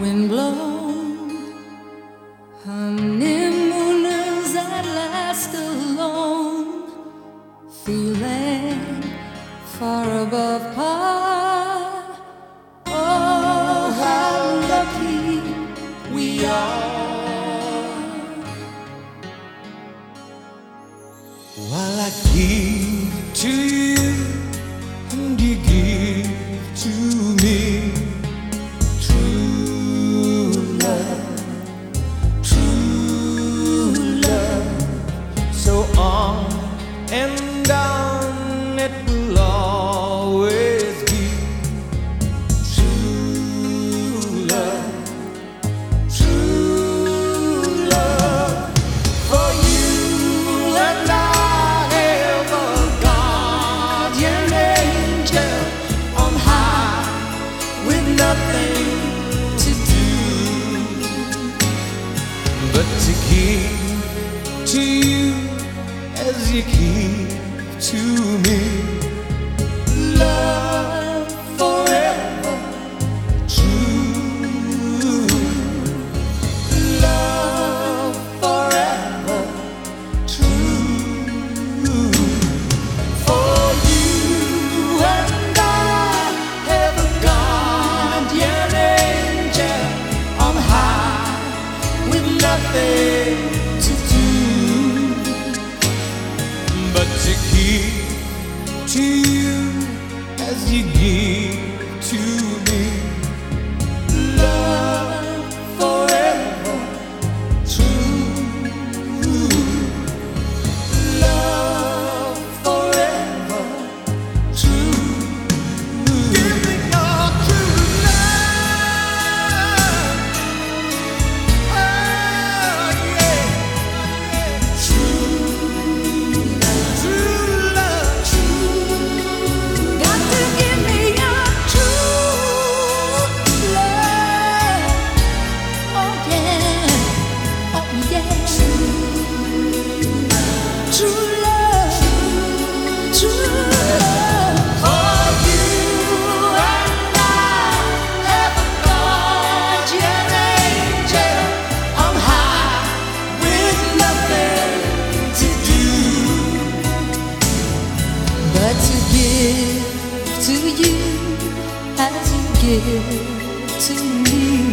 wind blown. Honeymooners at last alone, feeling far above par. Oh, how lucky we are. While to you as you give to me. nothing to do but to give to you as you give. give to you as you give to me.